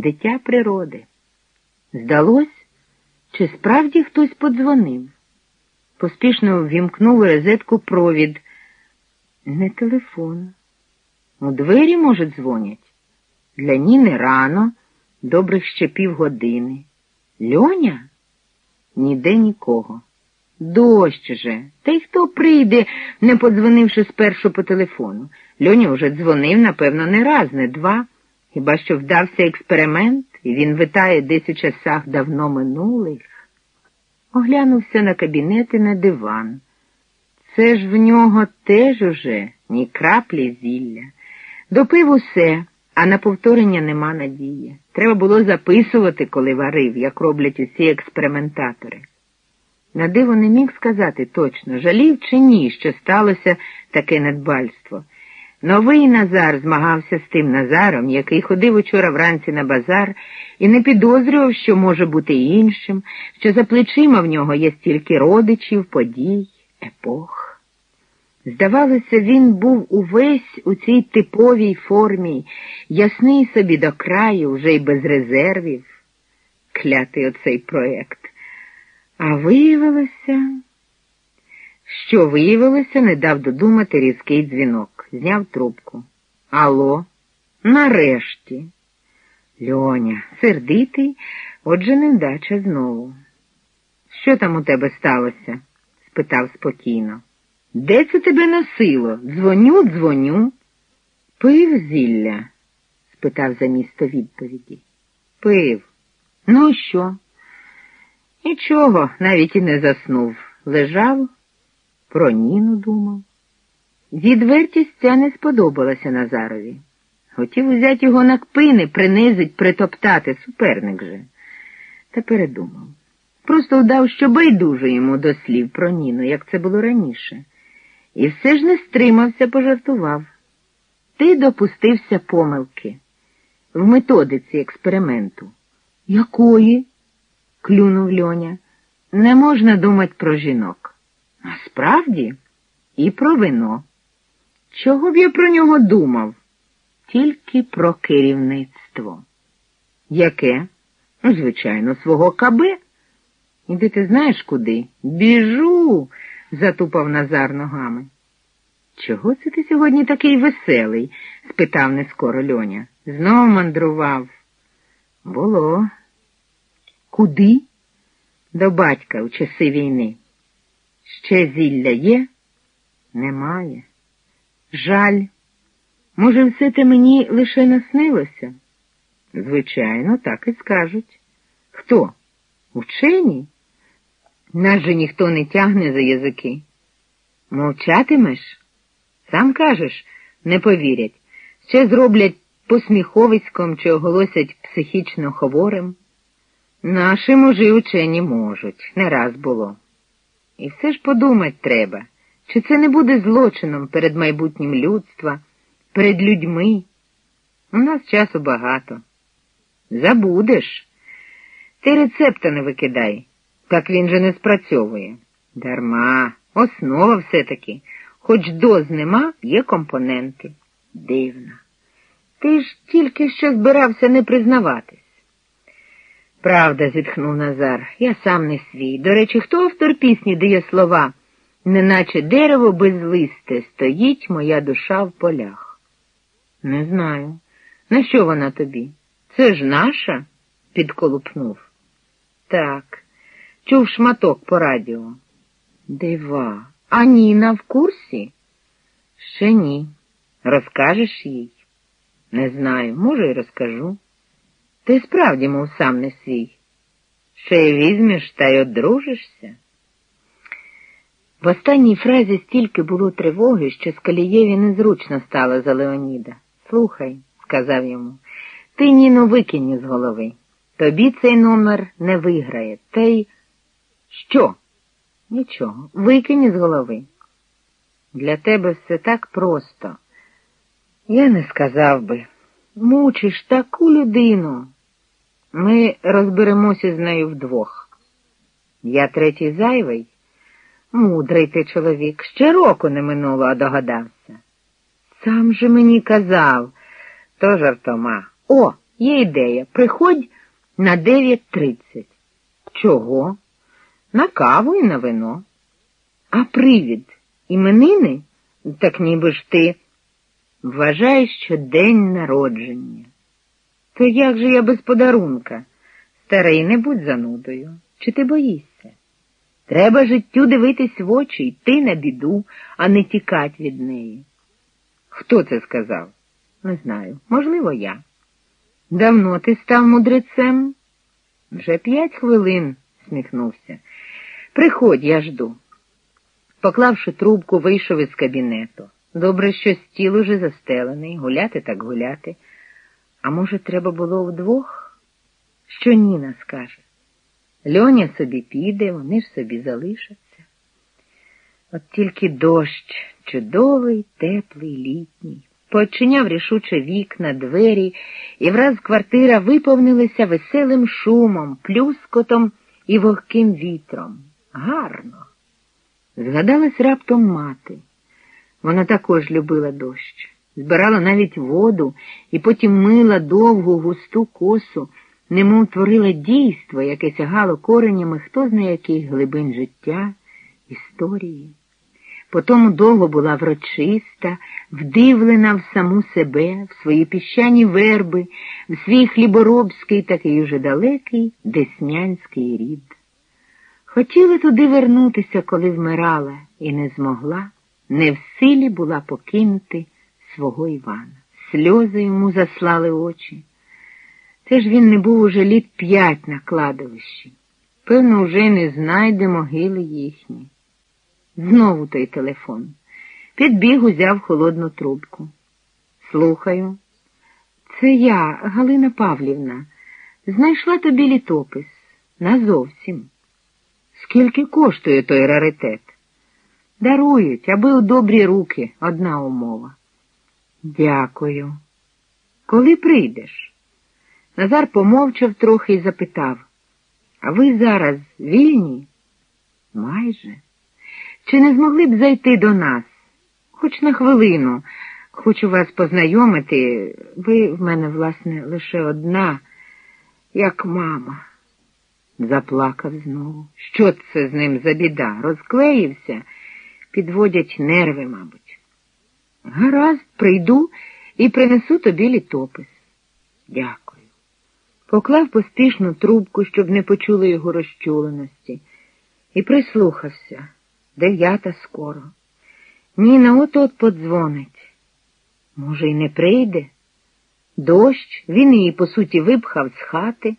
дитя природи. Здалось, чи справді хтось подзвонив? Поспішно ввімкнув розетку провід. Не телефон. У двері, може, дзвонять. Для Ніни рано, добрих ще півгодини. Льоня? Ніде нікого. Дощ же. Та й хто прийде, не подзвонивши спершу по телефону. Льоня вже дзвонив, напевно, не раз, не два. Хіба що вдався експеримент, і він витає десь у часах давно минулих. Оглянувся на кабінет і на диван. Це ж в нього теж уже ні краплі зілля. Допив усе, а на повторення нема надії. Треба було записувати, коли варив, як роблять усі експериментатори. На диво не міг сказати точно, жалів чи ні, що сталося таке недбальство. Новий Назар змагався з тим Назаром, який ходив учора вранці на базар і не підозрював, що може бути іншим, що за плечима в нього є стільки родичів, подій, епох. Здавалося, він був увесь у цій типовій формі, ясний собі до краю, вже й без резервів. Клятий оцей проект. А виявилося, що виявилося, не дав додумати різкий дзвінок. Зняв трубку. Алло, нарешті. Льоня, сердитий, отже, невдача знову. Що там у тебе сталося? спитав спокійно. Де це тебе носило? Дзвоню, дзвоню. Пив зілля? спитав за місто відповіді. Пив. Ну що? Нічого, навіть і не заснув. Лежав, про Ніну думав. Відвертість ця не сподобалася Назарові. Хотів узяти його на кпини, принизить, притоптати, суперник же. Та передумав. Просто вдав, що байдуже йому до слів про Ніну, як це було раніше. І все ж не стримався, пожартував. Ти допустився помилки в методиці експерименту. Якої? клюнув Льоня. Не можна думати про жінок. А справді і про вино. Чого б я про нього думав? Тільки про керівництво. Яке? Ну, звичайно, свого КБ. Іди ти знаєш куди? Біжу, затупав Назар ногами. Чого це ти сьогодні такий веселий? спитав нескоро Льоня. Знов мандрував. Було. Куди? До батька у часи війни. Ще зілля є? Немає. Жаль. Може, все те мені лише наснилося? Звичайно, так і скажуть. Хто? Учені? Нас же ніхто не тягне за язики. Мовчатимеш? Сам кажеш, не повірять. Ще зроблять посміховиськом чи оголосять психічно хворим. Наші мужі учені можуть, не раз було. І все ж подумать треба, чи це не буде злочином перед майбутнім людства, перед людьми. У нас часу багато. Забудеш. Ти рецепта не викидай, так він же не спрацьовує. Дарма, основа все-таки, хоч доз нема, є компоненти. Дивно. Ти ж тільки що збирався не признаватись. Правда, зітхнув Назар, я сам не свій. До речі, хто автор пісні дає слова? Неначе дерево без листи стоїть моя душа в полях. Не знаю. На що вона тобі? Це ж наша? підколупнув. Так, чув шматок по радіо. Дива. А Ніна в курсі? Ще ні. Розкажеш їй? Не знаю, може, й розкажу. Ти справді, мов сам не свій. Ще й візьмеш та й одружишся. В останній фразі стільки було тривоги, що Скалієві незручно стало за Леоніда. Слухай, сказав йому, ти Ніну викинь з голови. Тобі цей номер не виграє. Та й що? Нічого, викинь з голови. Для тебе все так просто. Я не сказав би. Мучиш таку людину. Ми розберемося з нею вдвох. Я третій зайвий. Мудрий ти чоловік, ще року не минуло, а догадався. Сам же мені казав, то жартома. О, Є ідея. Приходь на 9.30. Чого? На каву і на вино. А привід іменини? Так ніби ж ти вважаєш, що день народження. То як же я без подарунка? Старий, не будь занудою. Чи ти боїшся? Треба життю дивитись в очі, йти на біду, а не тікать від неї. Хто це сказав? Не знаю. Можливо, я. Давно ти став мудрецем? Вже п'ять хвилин, сміхнувся. Приходь, я жду. Поклавши трубку, вийшов із кабінету. Добре, що стіл уже застелений, гуляти так гуляти. А може, треба було вдвох? Що Ніна скаже? Льоня собі піде, вони ж собі залишаться. От тільки дощ, чудовий, теплий, літній, поочиняв рішуче вікна, двері, і враз квартира виповнилася веселим шумом, плюскотом і вогким вітром. Гарно. Згадалась раптом мати. Вона також любила дощ, збирала навіть воду і потім мила довгу густу косу, немов творила дійство, яке сягало коренями хто зна яких глибин життя, історії. Потому довго була врочиста, вдивлена в саму себе, в свої піщані верби, в свій хліборобський, такий уже далекий деснянський рід. Хотіла туди вернутися, коли вмирала, і не змогла, не в силі була покинути свого Івана. Сльози йому заслали очі. Це ж він не був уже літ п'ять на кладовищі. Певно, вже не знайде могили їхні. Знову той телефон. Підбіг узяв холодну трубку. Слухаю. Це я, Галина Павлівна, знайшла тобі літопис. Назовсім. Скільки коштує той раритет? Дарують, аби у добрі руки одна умова. Дякую. Коли прийдеш? Назар помовчав трохи і запитав, а ви зараз вільні? Майже. Чи не змогли б зайти до нас? Хоч на хвилину. Хочу вас познайомити. Ви в мене, власне, лише одна, як мама. Заплакав знову. Що це з ним за біда? Розклеївся, підводять нерви, мабуть. Гаразд, прийду і принесу тобі літопис. Дякую. Поклав поспішно трубку, щоб не почули його розчуленості, і прислухався. Дев'ята скоро. Ніна от-от подзвонить. Може, й не прийде? Дощ, він її, по суті, випхав з хати.